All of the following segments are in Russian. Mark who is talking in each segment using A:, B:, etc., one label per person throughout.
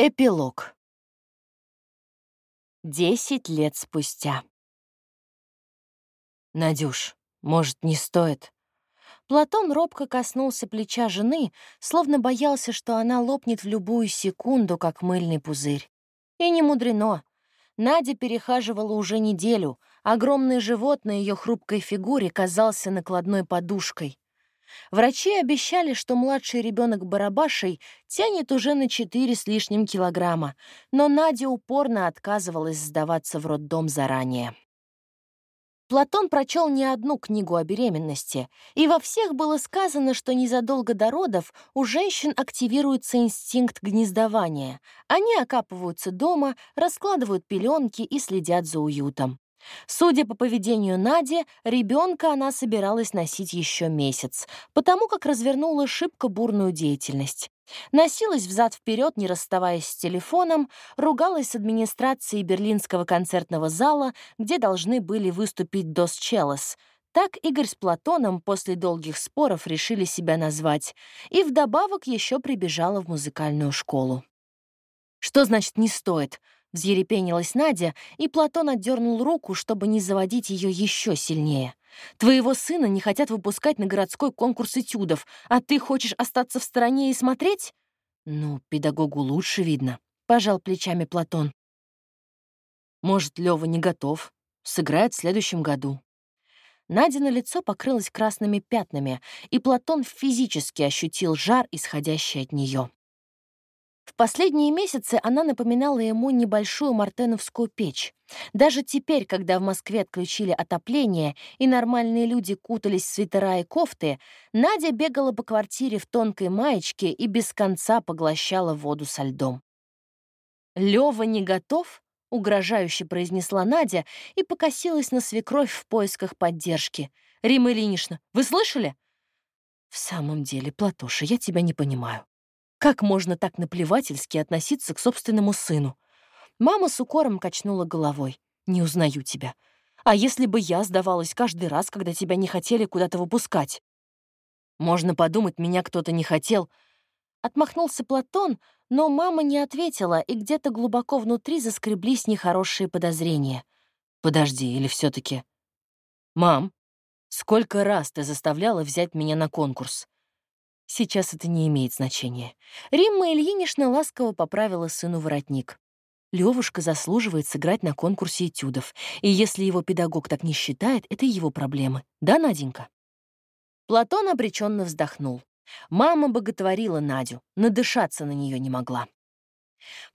A: Эпилог. Десять лет спустя. «Надюш, может, не стоит?» Платон робко коснулся плеча жены, словно боялся, что она лопнет в любую секунду, как мыльный пузырь. И не мудрено. Надя перехаживала уже неделю. Огромный живот на ее хрупкой фигуре казался накладной подушкой. Врачи обещали, что младший ребенок барабашей тянет уже на 4 с лишним килограмма, но Надя упорно отказывалась сдаваться в роддом заранее. Платон прочел не одну книгу о беременности, и во всех было сказано, что незадолго до родов у женщин активируется инстинкт гнездования. Они окапываются дома, раскладывают пеленки и следят за уютом. Судя по поведению Нади, ребенка она собиралась носить еще месяц, потому как развернула шибко бурную деятельность. Носилась взад-вперед, не расставаясь с телефоном, ругалась с администрацией Берлинского концертного зала, где должны были выступить Дос Челос. Так Игорь с Платоном после долгих споров решили себя назвать, и вдобавок еще прибежала в музыкальную школу. Что значит «не стоит»? Взъерепенилась Надя, и Платон отдернул руку, чтобы не заводить ее еще сильнее. «Твоего сына не хотят выпускать на городской конкурс этюдов, а ты хочешь остаться в стороне и смотреть?» «Ну, педагогу лучше видно», — пожал плечами Платон. «Может, Лёва не готов. Сыграет в следующем году». Надя на лицо покрылась красными пятнами, и Платон физически ощутил жар, исходящий от нее. В последние месяцы она напоминала ему небольшую мартеновскую печь. Даже теперь, когда в Москве отключили отопление и нормальные люди кутались в свитера и кофты, Надя бегала по квартире в тонкой маечке и без конца поглощала воду со льдом. «Лёва не готов?» — угрожающе произнесла Надя и покосилась на свекровь в поисках поддержки. «Рима Ильинична, вы слышали?» «В самом деле, Платоша, я тебя не понимаю. Как можно так наплевательски относиться к собственному сыну? Мама с укором качнула головой. «Не узнаю тебя. А если бы я сдавалась каждый раз, когда тебя не хотели куда-то выпускать?» «Можно подумать, меня кто-то не хотел». Отмахнулся Платон, но мама не ответила, и где-то глубоко внутри заскреблись нехорошие подозрения. «Подожди, или все таки «Мам, сколько раз ты заставляла взять меня на конкурс? Сейчас это не имеет значения. Римма Ильинична ласково поправила сыну воротник. Левушка заслуживает сыграть на конкурсе этюдов, и если его педагог так не считает, это его проблемы. Да, Наденька? Платон обреченно вздохнул. Мама боготворила Надю, надышаться на нее не могла.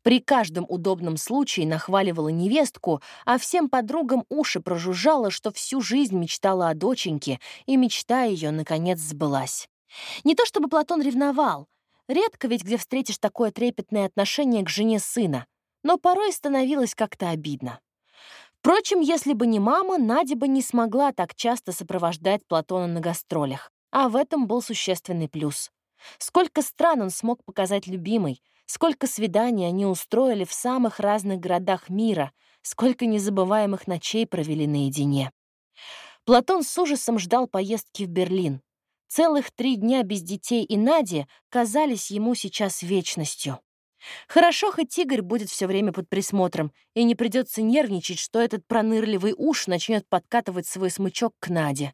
A: При каждом удобном случае нахваливала невестку, а всем подругам уши прожужжала, что всю жизнь мечтала о доченьке, и мечта ее наконец сбылась. Не то чтобы Платон ревновал. Редко ведь где встретишь такое трепетное отношение к жене сына. Но порой становилось как-то обидно. Впрочем, если бы не мама, Надя бы не смогла так часто сопровождать Платона на гастролях. А в этом был существенный плюс. Сколько стран он смог показать любимой, сколько свиданий они устроили в самых разных городах мира, сколько незабываемых ночей провели наедине. Платон с ужасом ждал поездки в Берлин. Целых три дня без детей и Нади казались ему сейчас вечностью. Хорошо, хоть Игорь будет все время под присмотром, и не придется нервничать, что этот пронырливый уж начнет подкатывать свой смычок к Наде.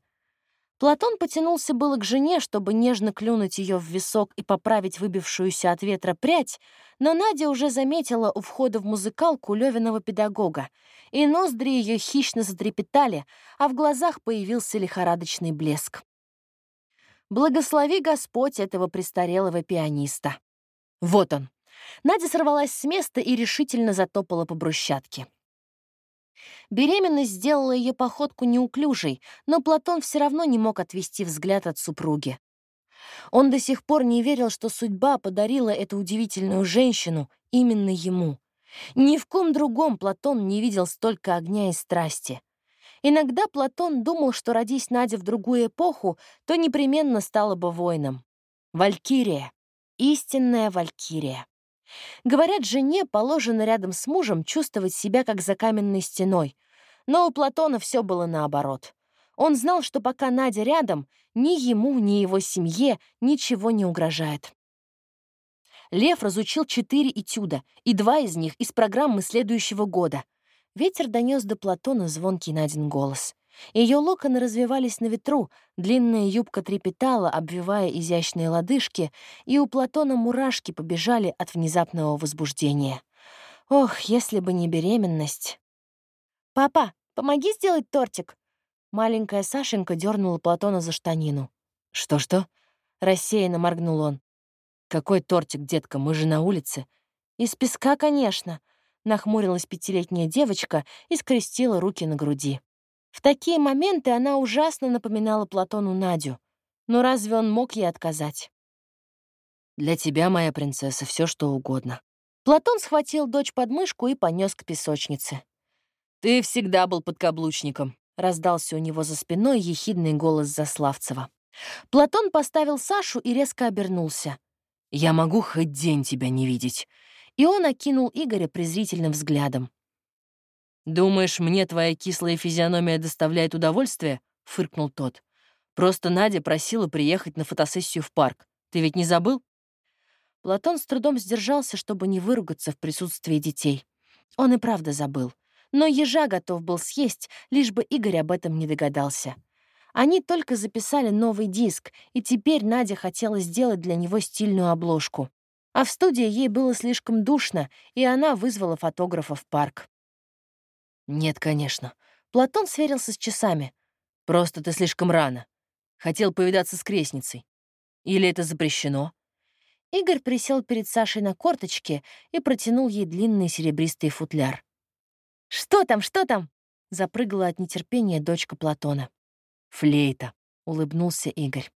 A: Платон потянулся было к жене, чтобы нежно клюнуть ее в висок и поправить выбившуюся от ветра прядь, но Надя уже заметила у входа в музыкалку Левиного педагога, и ноздри ее хищно затрепетали, а в глазах появился лихорадочный блеск. Благослови Господь этого престарелого пианиста. Вот он. Надя сорвалась с места и решительно затопала по брусчатке. Беременность сделала ее походку неуклюжей, но Платон все равно не мог отвести взгляд от супруги. Он до сих пор не верил, что судьба подарила эту удивительную женщину именно ему. Ни в ком другом Платон не видел столько огня и страсти. Иногда Платон думал, что родись Надя в другую эпоху, то непременно стала бы воином. Валькирия. Истинная Валькирия. Говорят, жене положено рядом с мужем чувствовать себя как за каменной стеной. Но у Платона все было наоборот. Он знал, что пока Надя рядом, ни ему, ни его семье ничего не угрожает. Лев разучил четыре этюда, и два из них из программы следующего года. Ветер донес до Платона звонкий Надин голос. Ее локоны развивались на ветру, длинная юбка трепетала, обвивая изящные лодыжки, и у Платона мурашки побежали от внезапного возбуждения. Ох, если бы не беременность. «Папа, помоги сделать тортик!» Маленькая Сашенька дернула Платона за штанину. «Что-что?» — рассеянно моргнул он. «Какой тортик, детка, мы же на улице». «Из песка, конечно», — нахмурилась пятилетняя девочка и скрестила руки на груди. В такие моменты она ужасно напоминала Платону Надю. Но разве он мог ей отказать? «Для тебя, моя принцесса, все что угодно». Платон схватил дочь под мышку и понес к песочнице. «Ты всегда был подкаблучником», — раздался у него за спиной ехидный голос Заславцева. Платон поставил Сашу и резко обернулся. Я могу хоть день тебя не видеть». И он окинул Игоря презрительным взглядом. «Думаешь, мне твоя кислая физиономия доставляет удовольствие?» — фыркнул тот. «Просто Надя просила приехать на фотосессию в парк. Ты ведь не забыл?» Платон с трудом сдержался, чтобы не выругаться в присутствии детей. Он и правда забыл. Но ежа готов был съесть, лишь бы Игорь об этом не догадался. Они только записали новый диск, и теперь Надя хотела сделать для него стильную обложку. А в студии ей было слишком душно, и она вызвала фотографа в парк. «Нет, конечно». Платон сверился с часами. «Просто ты слишком рано. Хотел повидаться с крестницей. Или это запрещено?» Игорь присел перед Сашей на корточке и протянул ей длинный серебристый футляр. «Что там, что там?» — запрыгала от нетерпения дочка Платона. «Флейта», — улыбнулся Игорь.